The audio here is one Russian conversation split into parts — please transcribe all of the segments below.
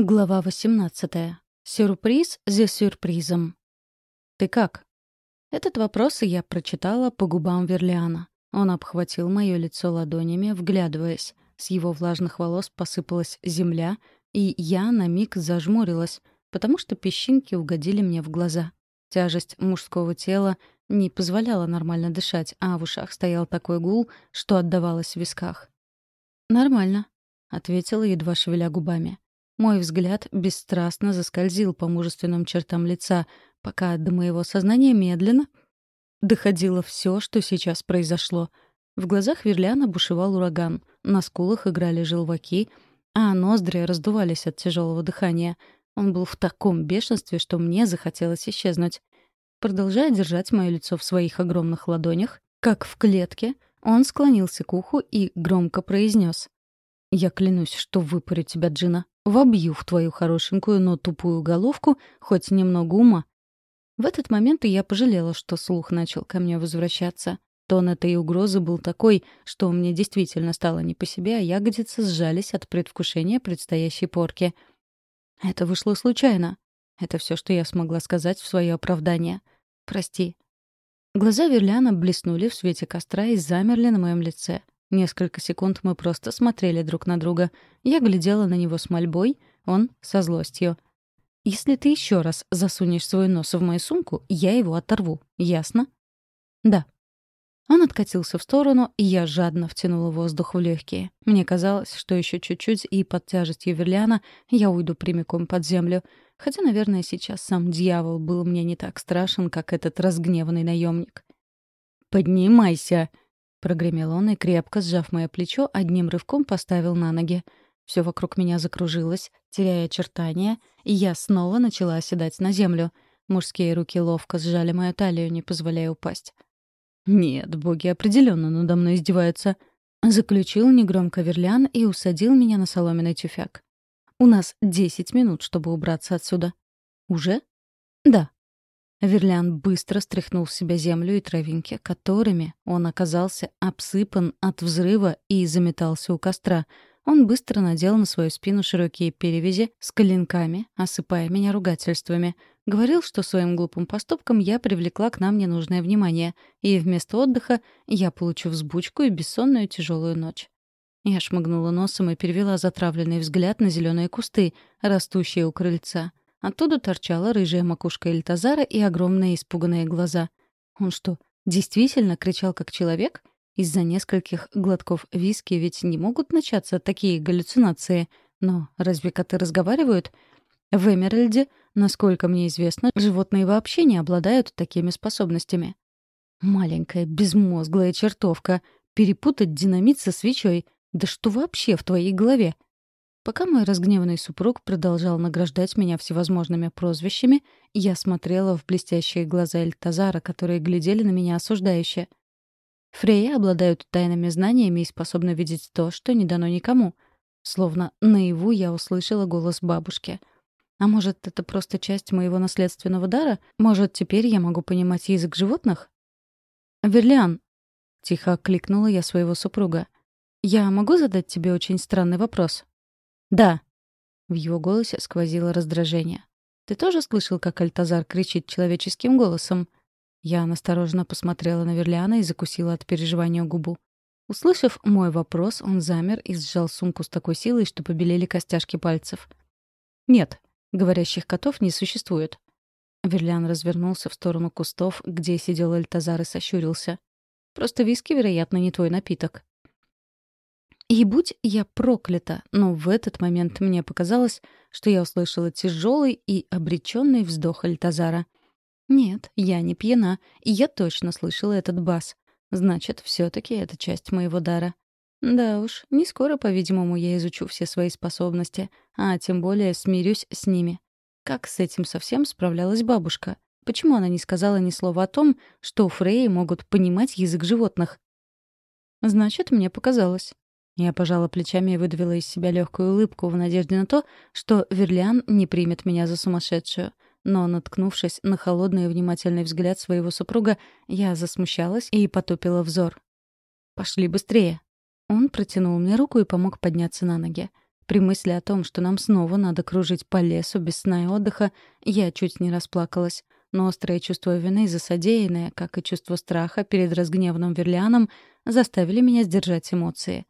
Глава 18. Сюрприз за сюрпризом. «Ты как?» Этот вопрос я прочитала по губам Верлиана. Он обхватил мое лицо ладонями, вглядываясь. С его влажных волос посыпалась земля, и я на миг зажмурилась, потому что песчинки угодили мне в глаза. Тяжесть мужского тела не позволяла нормально дышать, а в ушах стоял такой гул, что отдавалось в висках. «Нормально», — ответила, едва шевеля губами. Мой взгляд бесстрастно заскользил по мужественным чертам лица, пока до моего сознания медленно доходило все, что сейчас произошло. В глазах Верляна бушевал ураган, на скулах играли желваки, а ноздри раздувались от тяжелого дыхания. Он был в таком бешенстве, что мне захотелось исчезнуть. Продолжая держать мое лицо в своих огромных ладонях, как в клетке, он склонился к уху и громко произнес: «Я клянусь, что выпарю тебя, Джина. Вобью в твою хорошенькую, но тупую головку хоть немного ума. В этот момент я пожалела, что слух начал ко мне возвращаться. Тон этой угрозы был такой, что мне действительно стало не по себе, а ягодицы сжались от предвкушения предстоящей порки. Это вышло случайно. Это все, что я смогла сказать в свое оправдание. Прости. Глаза Верляна блеснули в свете костра и замерли на моем лице. Несколько секунд мы просто смотрели друг на друга. Я глядела на него с мольбой, он — со злостью. «Если ты еще раз засунешь свой нос в мою сумку, я его оторву. Ясно?» «Да». Он откатился в сторону, и я жадно втянула воздух в легкие. Мне казалось, что еще чуть-чуть, и под тяжестью Верляна я уйду прямиком под землю. Хотя, наверное, сейчас сам дьявол был мне не так страшен, как этот разгневанный наемник. «Поднимайся!» — прогремел он и, крепко сжав мое плечо, одним рывком поставил на ноги. Все вокруг меня закружилось, теряя очертания, и я снова начала оседать на землю. Мужские руки ловко сжали мою талию, не позволяя упасть. «Нет, боги определенно надо мной издеваются», — заключил негромко Верлян и усадил меня на соломенный тюфяк. «У нас десять минут, чтобы убраться отсюда». «Уже?» «Да», Верлян быстро стряхнул с себя землю и травинки, которыми он оказался обсыпан от взрыва и заметался у костра. Он быстро надел на свою спину широкие перевязи с коленками, осыпая меня ругательствами. Говорил, что своим глупым поступком я привлекла к нам ненужное внимание, и вместо отдыха я получу взбучку и бессонную тяжелую ночь. Я шмыгнула носом и перевела затравленный взгляд на зеленые кусты, растущие у крыльца. Оттуда торчала рыжая макушка Эльтазара и огромные испуганные глаза. Он что, действительно кричал как человек? Из-за нескольких глотков виски ведь не могут начаться такие галлюцинации. Но разве коты разговаривают? В Эмеральде, насколько мне известно, животные вообще не обладают такими способностями. Маленькая безмозглая чертовка. Перепутать динамит со свечой. Да что вообще в твоей голове? Пока мой разгневанный супруг продолжал награждать меня всевозможными прозвищами, я смотрела в блестящие глаза Эльтазара, которые глядели на меня осуждающе. Фрея обладают тайными знаниями и способны видеть то, что не дано никому. Словно наяву я услышала голос бабушки. А может, это просто часть моего наследственного дара? Может, теперь я могу понимать язык животных? «Верлиан», — тихо окликнула я своего супруга, — «я могу задать тебе очень странный вопрос?» «Да». В его голосе сквозило раздражение. «Ты тоже слышал, как Альтазар кричит человеческим голосом?» Я настороженно посмотрела на Верлиана и закусила от переживания губу. Услышав мой вопрос, он замер и сжал сумку с такой силой, что побелели костяшки пальцев. «Нет, говорящих котов не существует». Верлиан развернулся в сторону кустов, где сидел Альтазар и сощурился. «Просто виски, вероятно, не твой напиток». И будь я проклята, но в этот момент мне показалось, что я услышала тяжелый и обреченный вздох Альтазара. Нет, я не пьяна, и я точно слышала этот бас. Значит, все таки это часть моего дара. Да уж, не скоро, по-видимому, я изучу все свои способности, а тем более смирюсь с ними. Как с этим совсем справлялась бабушка? Почему она не сказала ни слова о том, что Фреи могут понимать язык животных? Значит, мне показалось. Я пожала плечами и выдавила из себя легкую улыбку в надежде на то, что Верлиан не примет меня за сумасшедшую. Но, наткнувшись на холодный и внимательный взгляд своего супруга, я засмущалась и потупила взор. «Пошли быстрее». Он протянул мне руку и помог подняться на ноги. При мысли о том, что нам снова надо кружить по лесу без сна и отдыха, я чуть не расплакалась. Но острое чувство вины за содеянное, как и чувство страха перед разгневанным Верлианом, заставили меня сдержать эмоции.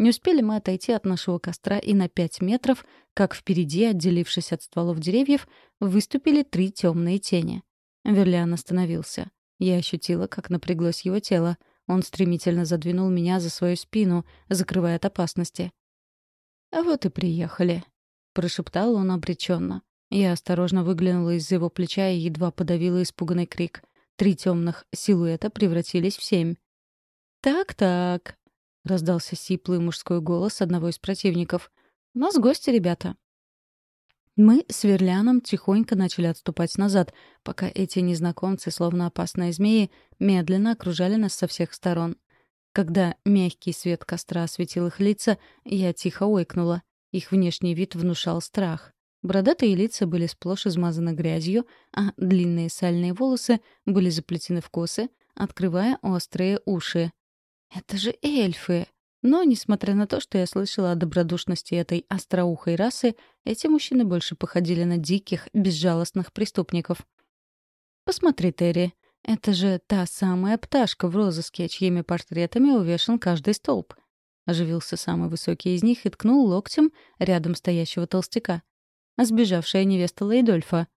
Не успели мы отойти от нашего костра и на пять метров, как впереди, отделившись от стволов деревьев, выступили три темные тени. Верлиан остановился. Я ощутила, как напряглось его тело. Он стремительно задвинул меня за свою спину, закрывая от опасности. «А вот и приехали», — прошептал он обреченно. Я осторожно выглянула из-за его плеча и едва подавила испуганный крик. Три темных силуэта превратились в семь. «Так-так», — раздался сиплый мужской голос одного из противников. «У нас гости, ребята». Мы с Верляном тихонько начали отступать назад, пока эти незнакомцы, словно опасные змеи, медленно окружали нас со всех сторон. Когда мягкий свет костра осветил их лица, я тихо ойкнула. Их внешний вид внушал страх. Бородатые лица были сплошь измазаны грязью, а длинные сальные волосы были заплетены в косы, открывая острые уши. «Это же эльфы!» Но, несмотря на то, что я слышала о добродушности этой остроухой расы, эти мужчины больше походили на диких, безжалостных преступников. «Посмотри, Терри, это же та самая пташка в розыске, чьими портретами увешан каждый столб». Оживился самый высокий из них и ткнул локтем рядом стоящего толстяка. «Сбежавшая невеста Лейдольфа».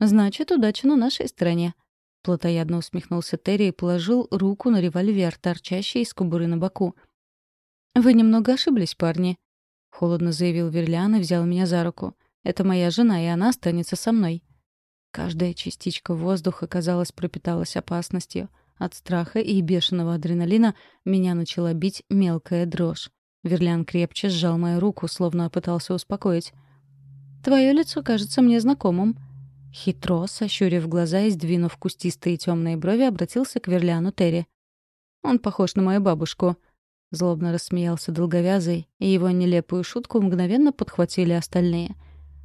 «Значит, удача на нашей стороне», — плотоядно усмехнулся Терри и положил руку на револьвер, торчащий из кобуры на боку — «Вы немного ошиблись, парни», — холодно заявил Верлиан и взял меня за руку. «Это моя жена, и она останется со мной». Каждая частичка воздуха, казалось, пропиталась опасностью. От страха и бешеного адреналина меня начала бить мелкая дрожь. Верлян крепче сжал мою руку, словно пытался успокоить. «Твое лицо кажется мне знакомым». Хитро, сощурив глаза и сдвинув кустистые темные брови, обратился к Верляну Терри. «Он похож на мою бабушку», Злобно рассмеялся долговязый, и его нелепую шутку мгновенно подхватили остальные.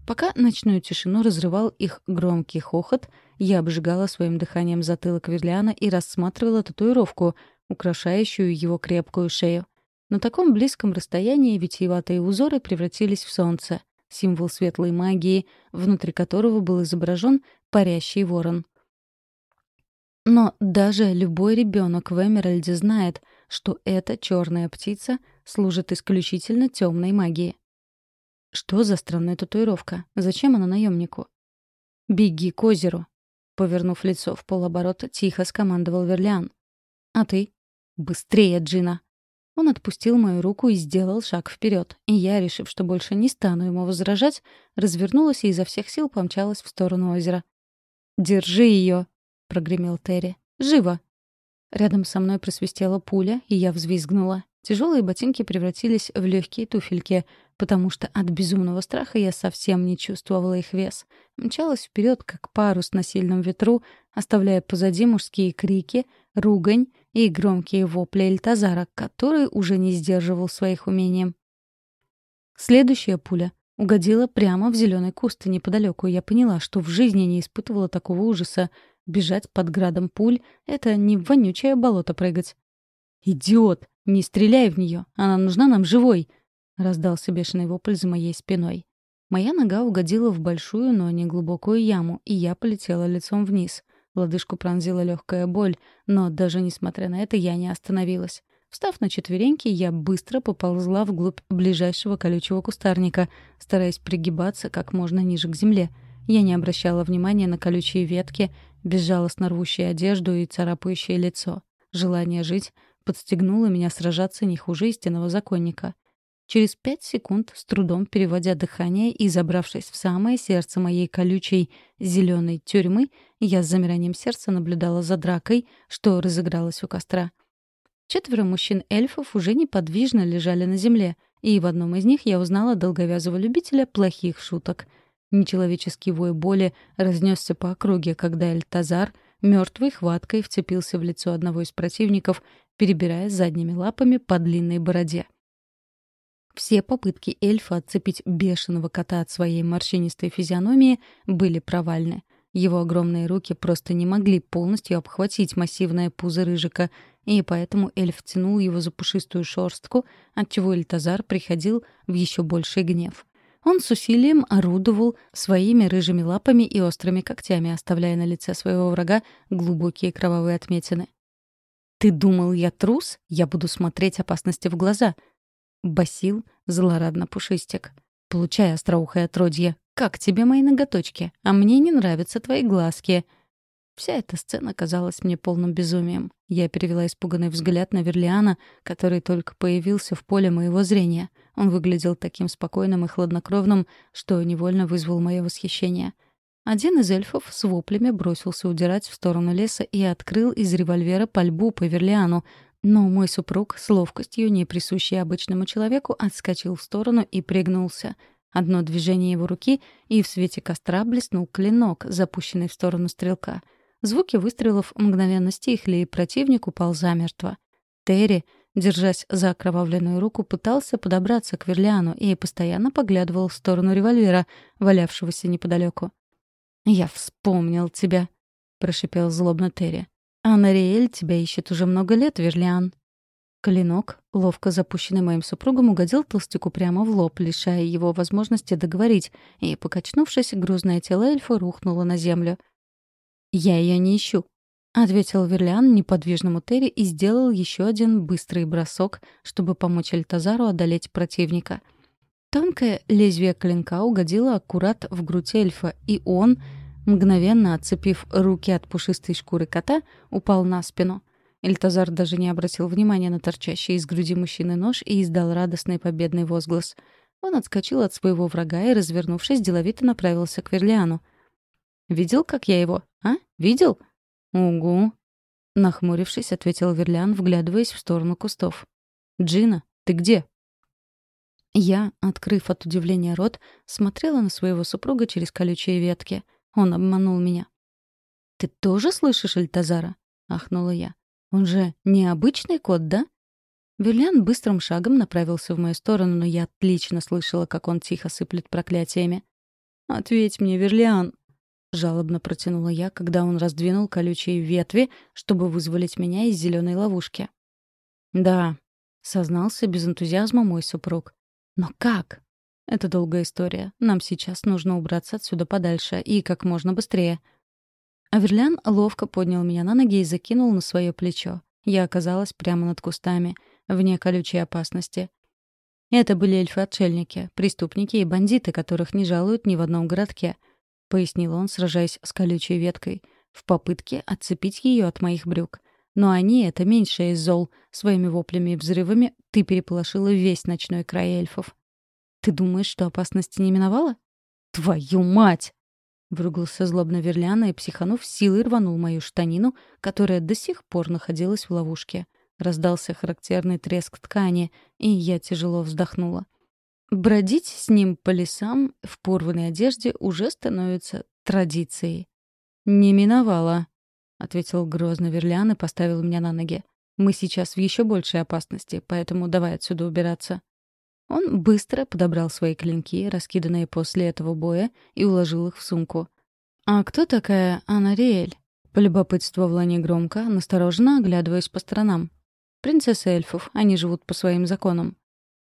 Пока ночную тишину разрывал их громкий хохот, я обжигала своим дыханием затылок Верлиана и рассматривала татуировку, украшающую его крепкую шею. На таком близком расстоянии витиеватые узоры превратились в солнце, символ светлой магии, внутри которого был изображен парящий ворон. Но даже любой ребенок в Эмеральде знает — что эта черная птица служит исключительно темной магии. Что за странная татуировка? Зачем она наемнику? «Беги к озеру!» Повернув лицо в полоборота, тихо скомандовал Верлиан. «А ты?» «Быстрее, Джина!» Он отпустил мою руку и сделал шаг вперед, и я, решив, что больше не стану ему возражать, развернулась и изо всех сил помчалась в сторону озера. «Держи ее!» — прогремел Терри. «Живо!» Рядом со мной просвистела пуля, и я взвизгнула. Тяжелые ботинки превратились в легкие туфельки, потому что от безумного страха я совсем не чувствовала их вес. Мчалась вперед, как парус на сильном ветру, оставляя позади мужские крики, ругань и громкие вопли Эльтазара, который уже не сдерживал своих умений. Следующая пуля угодила прямо в зеленый куст неподалеку, и я поняла, что в жизни не испытывала такого ужаса. Бежать под градом пуль — это не в вонючее болото прыгать. «Идиот! Не стреляй в нее! Она нужна нам живой!» — раздался бешеный вопль за моей спиной. Моя нога угодила в большую, но не глубокую яму, и я полетела лицом вниз. Лодыжку пронзила легкая боль, но даже несмотря на это я не остановилась. Встав на четвереньки, я быстро поползла вглубь ближайшего колючего кустарника, стараясь пригибаться как можно ниже к земле. Я не обращала внимания на колючие ветки безжалостно рвущие одежду и царапающее лицо. Желание жить подстегнуло меня сражаться не хуже истинного законника. Через пять секунд, с трудом переводя дыхание и забравшись в самое сердце моей колючей зеленой тюрьмы, я с замиранием сердца наблюдала за дракой, что разыгралась у костра. Четверо мужчин-эльфов уже неподвижно лежали на земле, и в одном из них я узнала долговязого любителя плохих шуток — Нечеловеческий вой боли разнесся по округе, когда Эльтазар мертвой хваткой вцепился в лицо одного из противников, перебирая задними лапами по длинной бороде. Все попытки эльфа отцепить бешеного кота от своей морщинистой физиономии были провальны. Его огромные руки просто не могли полностью обхватить массивное пузо рыжика, и поэтому эльф тянул его за пушистую шорстку, отчего Эльтазар приходил в еще больший гнев. Он с усилием орудовал своими рыжими лапами и острыми когтями, оставляя на лице своего врага глубокие кровавые отметины. «Ты думал, я трус? Я буду смотреть опасности в глаза!» — басил злорадно Пушистик. «Получай, остроухое отродье! Как тебе мои ноготочки? А мне не нравятся твои глазки!» Вся эта сцена казалась мне полным безумием. Я перевела испуганный взгляд на Верлиана, который только появился в поле моего зрения. Он выглядел таким спокойным и хладнокровным, что невольно вызвал мое восхищение. Один из эльфов с воплями бросился удирать в сторону леса и открыл из револьвера пальбу по Верлиану, но мой супруг с ловкостью, не присущей обычному человеку, отскочил в сторону и пригнулся. Одно движение его руки, и в свете костра блеснул клинок, запущенный в сторону стрелка — Звуки выстрелов мгновенно стихли, и противник упал замертво. Терри, держась за окровавленную руку, пытался подобраться к Верлиану и постоянно поглядывал в сторону револьвера, валявшегося неподалеку. «Я вспомнил тебя», — прошипел злобно Терри. «А Нариэль тебя ищет уже много лет, Верлиан». Клинок, ловко запущенный моим супругом, угодил толстяку прямо в лоб, лишая его возможности договорить, и, покачнувшись, грузное тело эльфа рухнуло на землю — «Я ее не ищу», — ответил Верлиан неподвижному Терри и сделал еще один быстрый бросок, чтобы помочь Альтазару одолеть противника. Тонкое лезвие клинка угодило аккурат в грудь эльфа, и он, мгновенно отцепив руки от пушистой шкуры кота, упал на спину. Эльтазар даже не обратил внимания на торчащий из груди мужчины нож и издал радостный победный возглас. Он отскочил от своего врага и, развернувшись, деловито направился к Верлиану. «Видел, как я его?» А? Видел?» «Угу», — нахмурившись, ответил Верлян, вглядываясь в сторону кустов. «Джина, ты где?» Я, открыв от удивления рот, смотрела на своего супруга через колючие ветки. Он обманул меня. «Ты тоже слышишь Альтазара?» — ахнула я. «Он же необычный кот, да?» Верлян быстрым шагом направился в мою сторону, но я отлично слышала, как он тихо сыплет проклятиями. «Ответь мне, Верлиан!» — жалобно протянула я, когда он раздвинул колючие ветви, чтобы вызволить меня из зеленой ловушки. «Да», — сознался без энтузиазма мой супруг. «Но как?» «Это долгая история. Нам сейчас нужно убраться отсюда подальше и как можно быстрее». Аверлян ловко поднял меня на ноги и закинул на свое плечо. Я оказалась прямо над кустами, вне колючей опасности. Это были эльфы-отшельники, преступники и бандиты, которых не жалуют ни в одном городке —— пояснил он, сражаясь с колючей веткой, в попытке отцепить ее от моих брюк. «Но они — это меньшее из зол. Своими воплями и взрывами ты переполошила весь ночной край эльфов». «Ты думаешь, что опасности не миновала?» «Твою мать!» Вругался злобно Верляна и, психанув, силой рванул мою штанину, которая до сих пор находилась в ловушке. Раздался характерный треск ткани, и я тяжело вздохнула. Бродить с ним по лесам в порванной одежде уже становится традицией. «Не миновала», — ответил грозно Верлян и поставил меня на ноги. «Мы сейчас в еще большей опасности, поэтому давай отсюда убираться». Он быстро подобрал свои клинки, раскиданные после этого боя, и уложил их в сумку. «А кто такая Анариэль?» — полюбопытствовала негромко, настороженно оглядываясь по сторонам. «Принцесса эльфов, они живут по своим законам.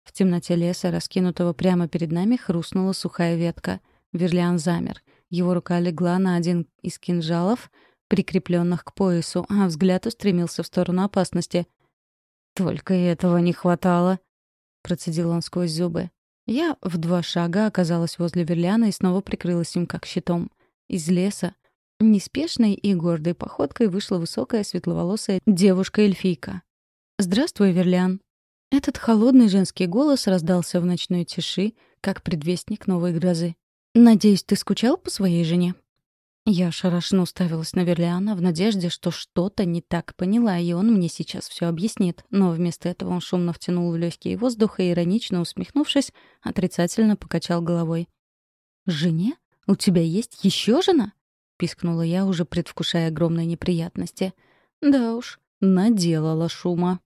В темноте леса, раскинутого прямо перед нами, хрустнула сухая ветка. Верлиан замер. Его рука легла на один из кинжалов, прикрепленных к поясу, а взгляд устремился в сторону опасности. «Только этого не хватало», — процедил он сквозь зубы. Я в два шага оказалась возле Верлиана и снова прикрылась им как щитом. Из леса неспешной и гордой походкой вышла высокая светловолосая девушка-эльфийка. «Здравствуй, Верлиан», этот холодный женский голос раздался в ночной тиши, как предвестник новой грозы. «Надеюсь, ты скучал по своей жене?» Я шарашно уставилась на Верлиана в надежде, что что-то не так поняла, и он мне сейчас все объяснит. Но вместо этого он шумно втянул в легкий воздух и, иронично усмехнувшись, отрицательно покачал головой. «Жене? У тебя есть еще жена?» — пискнула я, уже предвкушая огромные неприятности. «Да уж, наделала шума».